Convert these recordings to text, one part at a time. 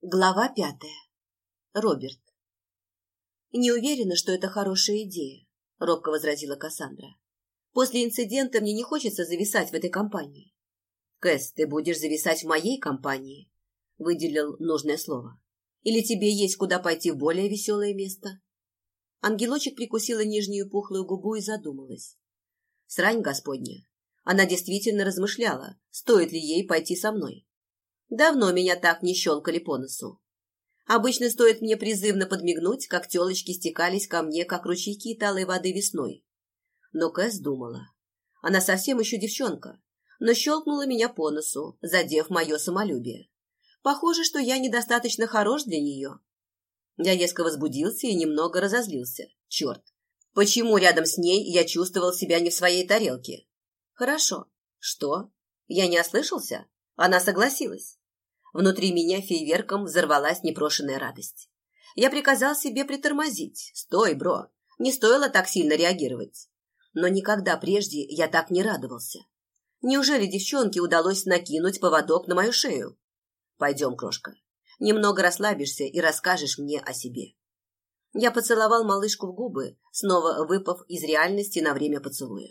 Глава пятая. Роберт. «Не уверена, что это хорошая идея», — робко возразила Кассандра. «После инцидента мне не хочется зависать в этой компании». «Кэс, ты будешь зависать в моей компании», — выделил нужное слово. «Или тебе есть куда пойти в более веселое место?» Ангелочек прикусила нижнюю пухлую губу и задумалась. Срань господня. Она действительно размышляла, стоит ли ей пойти со мной. Давно меня так не щелкали по носу. Обычно стоит мне призывно подмигнуть, как телочки стекались ко мне, как ручейки талой воды весной. Но Кэс думала. Она совсем еще девчонка, но щелкнула меня по носу, задев мое самолюбие. Похоже, что я недостаточно хорош для нее. Я резко возбудился и немного разозлился. Черт! Почему рядом с ней я чувствовал себя не в своей тарелке? Хорошо. Что? Я не ослышался? Она согласилась. Внутри меня фейверком взорвалась непрошенная радость. Я приказал себе притормозить. «Стой, бро! Не стоило так сильно реагировать». Но никогда прежде я так не радовался. Неужели девчонке удалось накинуть поводок на мою шею? Пойдем, крошка. Немного расслабишься и расскажешь мне о себе. Я поцеловал малышку в губы, снова выпав из реальности на время поцелуя.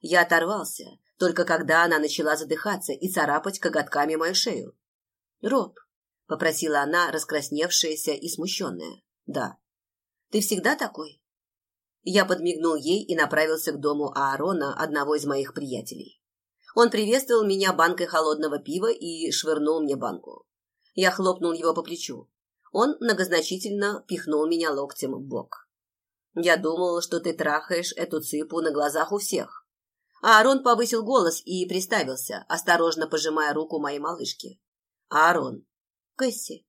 Я оторвался, только когда она начала задыхаться и царапать коготками мою шею. «Роб», — попросила она, раскрасневшаяся и смущенная. «Да». «Ты всегда такой?» Я подмигнул ей и направился к дому Аарона, одного из моих приятелей. Он приветствовал меня банкой холодного пива и швырнул мне банку. Я хлопнул его по плечу. Он многозначительно пихнул меня локтем в бок. «Я думал, что ты трахаешь эту цыпу на глазах у всех». Аарон повысил голос и приставился, осторожно пожимая руку моей малышки. Аарон. Кэсси.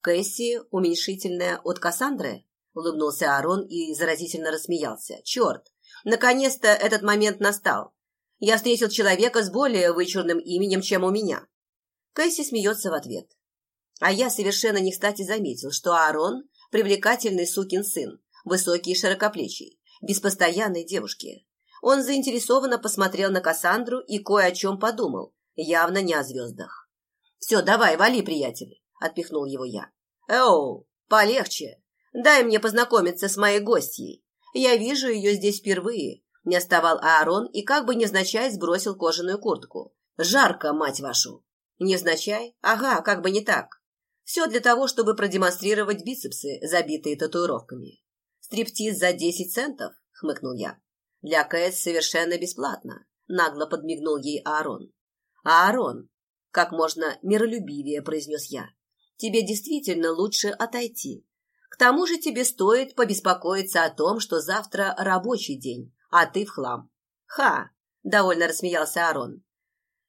Кэсси уменьшительная от Кассандры? Улыбнулся Аарон и заразительно рассмеялся. Черт! Наконец-то этот момент настал. Я встретил человека с более вычурным именем, чем у меня. Кэсси смеется в ответ. А я совершенно не кстати заметил, что Аарон – привлекательный сукин сын, высокий и широкоплечий, без постоянной девушки. Он заинтересованно посмотрел на Кассандру и кое о чем подумал, явно не о звездах. «Все, давай, вали, приятель!» – отпихнул его я. «Эоу, полегче! Дай мне познакомиться с моей гостьей. Я вижу ее здесь впервые». Не оставал Аарон и как бы невзначай сбросил кожаную куртку. «Жарко, мать вашу!» «Невзначай? Ага, как бы не так. Все для того, чтобы продемонстрировать бицепсы, забитые татуировками. Стриптиз за десять центов?» – хмыкнул я. «Для Кэс совершенно бесплатно», – нагло подмигнул ей Аарон. «Аарон, как можно миролюбивее произнес я. Тебе действительно лучше отойти. К тому же тебе стоит побеспокоиться о том, что завтра рабочий день, а ты в хлам. Ха! Довольно рассмеялся Арон.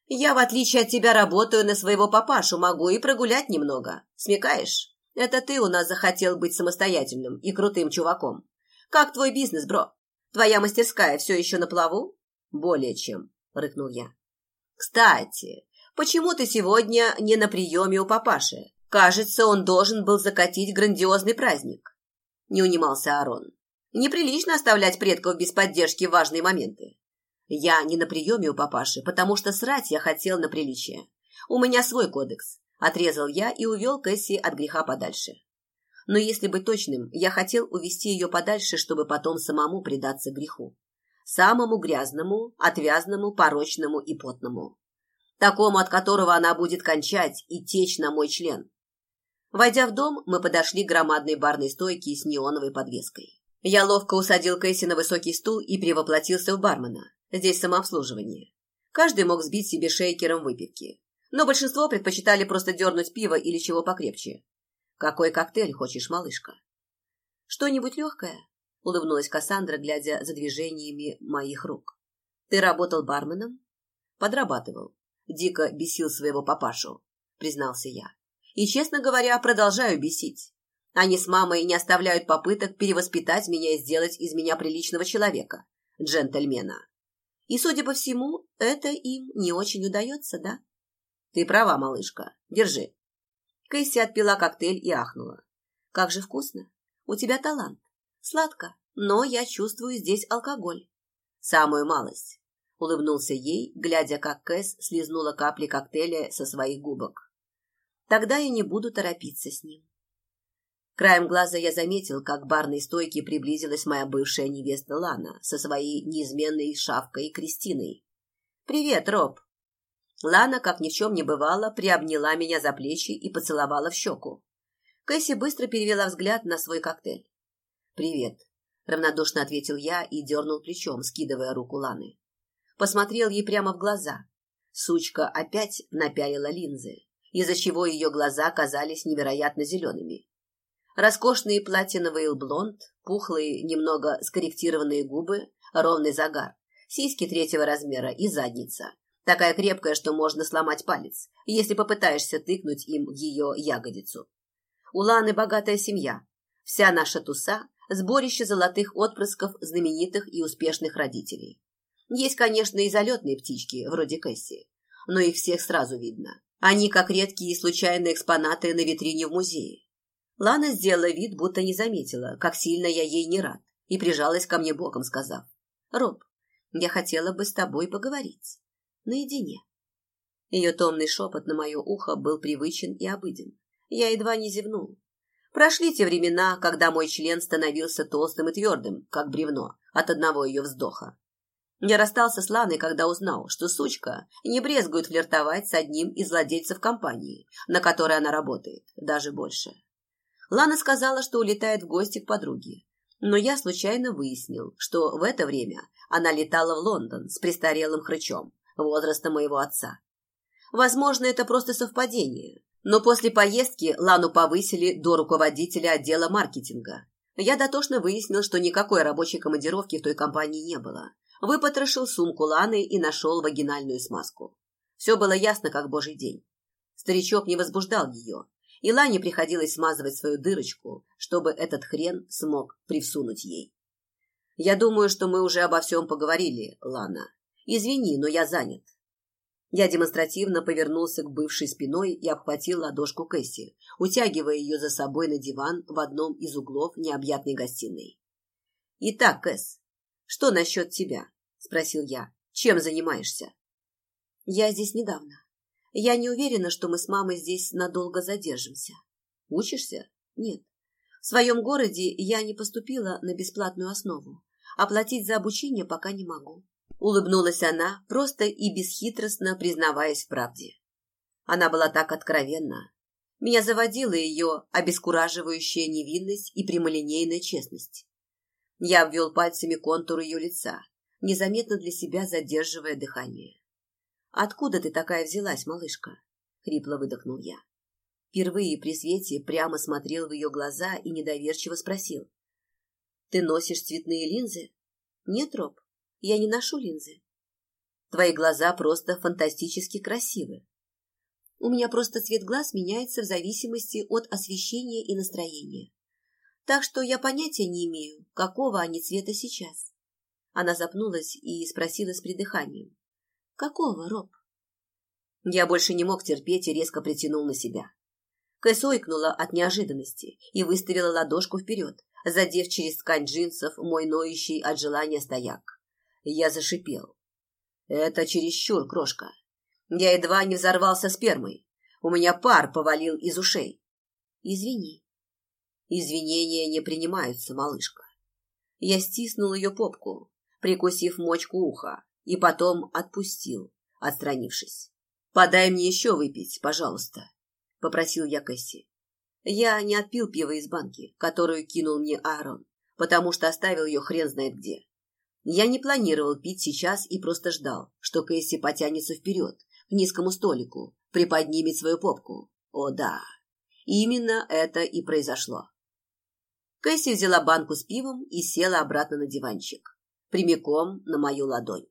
Я, в отличие от тебя, работаю на своего папашу, могу и прогулять немного. Смекаешь? Это ты у нас захотел быть самостоятельным и крутым чуваком. Как твой бизнес, бро? Твоя мастерская все еще на плаву? Более чем, рыкнул я. Кстати, Почему ты сегодня не на приеме у папаши? Кажется, он должен был закатить грандиозный праздник. Не унимался Арон. Неприлично оставлять предков без поддержки в важные моменты. Я не на приеме у папаши, потому что срать я хотел на приличие. У меня свой кодекс. Отрезал я и увел Кэсси от греха подальше. Но если быть точным, я хотел увести ее подальше, чтобы потом самому предаться греху. Самому грязному, отвязному, порочному и потному такому, от которого она будет кончать и течь на мой член. Войдя в дом, мы подошли к громадной барной стойке с неоновой подвеской. Я ловко усадил Кэсси на высокий стул и превоплотился в бармена. Здесь самообслуживание. Каждый мог сбить себе шейкером выпивки. Но большинство предпочитали просто дернуть пиво или чего покрепче. «Какой коктейль хочешь, малышка?» «Что-нибудь легкое?» — улыбнулась Кассандра, глядя за движениями моих рук. «Ты работал барменом?» «Подрабатывал дико бесил своего папашу, признался я. И, честно говоря, продолжаю бесить. Они с мамой не оставляют попыток перевоспитать меня и сделать из меня приличного человека, джентльмена. И, судя по всему, это им не очень удается, да? Ты права, малышка. Держи. Кэсси отпила коктейль и ахнула. Как же вкусно. У тебя талант. Сладко, но я чувствую здесь алкоголь. Самую малость улыбнулся ей, глядя, как Кэс слезнула капли коктейля со своих губок. Тогда я не буду торопиться с ним. Краем глаза я заметил, как к барной стойке приблизилась моя бывшая невеста Лана со своей неизменной шавкой Кристиной. «Привет, Роб!» Лана, как ни в чем не бывало, приобняла меня за плечи и поцеловала в щеку. Кэсси быстро перевела взгляд на свой коктейль. «Привет», — равнодушно ответил я и дернул плечом, скидывая руку Ланы. Посмотрел ей прямо в глаза. Сучка опять напялила линзы, из-за чего ее глаза казались невероятно зелеными. Роскошные платиновые блонд, пухлые, немного скорректированные губы, ровный загар, сиськи третьего размера и задница. Такая крепкая, что можно сломать палец, если попытаешься тыкнуть им ее ягодицу. У Ланы богатая семья. Вся наша туса – сборище золотых отпрысков знаменитых и успешных родителей. Есть, конечно, и залетные птички, вроде Кэсси, но их всех сразу видно. Они как редкие и случайные экспонаты на витрине в музее. Лана сделала вид, будто не заметила, как сильно я ей не рад, и прижалась ко мне боком, сказав, «Роб, я хотела бы с тобой поговорить. Наедине». Ее томный шепот на мое ухо был привычен и обыден. Я едва не зевнул. Прошли те времена, когда мой член становился толстым и твердым, как бревно, от одного ее вздоха. Я расстался с Ланой, когда узнал, что сучка не брезгует флиртовать с одним из владельцев компании, на которой она работает, даже больше. Лана сказала, что улетает в гости к подруге, но я случайно выяснил, что в это время она летала в Лондон с престарелым хрычом, возраста моего отца. Возможно, это просто совпадение, но после поездки Лану повысили до руководителя отдела маркетинга. Я дотошно выяснил, что никакой рабочей командировки в той компании не было. Выпотрошил сумку Ланы и нашел вагинальную смазку. Все было ясно, как божий день. Старичок не возбуждал ее, и Лане приходилось смазывать свою дырочку, чтобы этот хрен смог привсунуть ей. «Я думаю, что мы уже обо всем поговорили, Лана. Извини, но я занят. Я демонстративно повернулся к бывшей спиной и обхватил ладошку Кэсси, утягивая ее за собой на диван в одном из углов необъятной гостиной. «Итак, Кэс, что насчет тебя?» – спросил я. «Чем занимаешься?» «Я здесь недавно. Я не уверена, что мы с мамой здесь надолго задержимся». «Учишься?» «Нет. В своем городе я не поступила на бесплатную основу. Оплатить за обучение пока не могу. Улыбнулась она, просто и бесхитростно признаваясь в правде. Она была так откровенна. Меня заводила ее обескураживающая невинность и прямолинейная честность. Я обвел пальцами контур ее лица, незаметно для себя задерживая дыхание. «Откуда ты такая взялась, малышка?» — хрипло выдохнул я. Впервые при свете прямо смотрел в ее глаза и недоверчиво спросил. «Ты носишь цветные линзы?» «Нет, Роб, я не ношу линзы. Твои глаза просто фантастически красивы. У меня просто цвет глаз меняется в зависимости от освещения и настроения. Так что я понятия не имею, какого они цвета сейчас. Она запнулась и спросила с придыханием. Какого, Роб? Я больше не мог терпеть и резко притянул на себя. Кэс ойкнула от неожиданности и выставила ладошку вперед, задев через ткань джинсов мой ноющий от желания стояк. Я зашипел. Это чересчур, крошка. Я едва не взорвался спермой. У меня пар повалил из ушей. Извини. Извинения не принимаются, малышка. Я стиснул ее попку, прикусив мочку уха, и потом отпустил, отстранившись. «Подай мне еще выпить, пожалуйста», — попросил я Кэсси. Я не отпил пива из банки, которую кинул мне Аарон, потому что оставил ее хрен знает где. Я не планировал пить сейчас и просто ждал, что Кэсси потянется вперед, к низкому столику, приподнимет свою попку. О да, именно это и произошло. Кэсси взяла банку с пивом и села обратно на диванчик, прямиком на мою ладонь.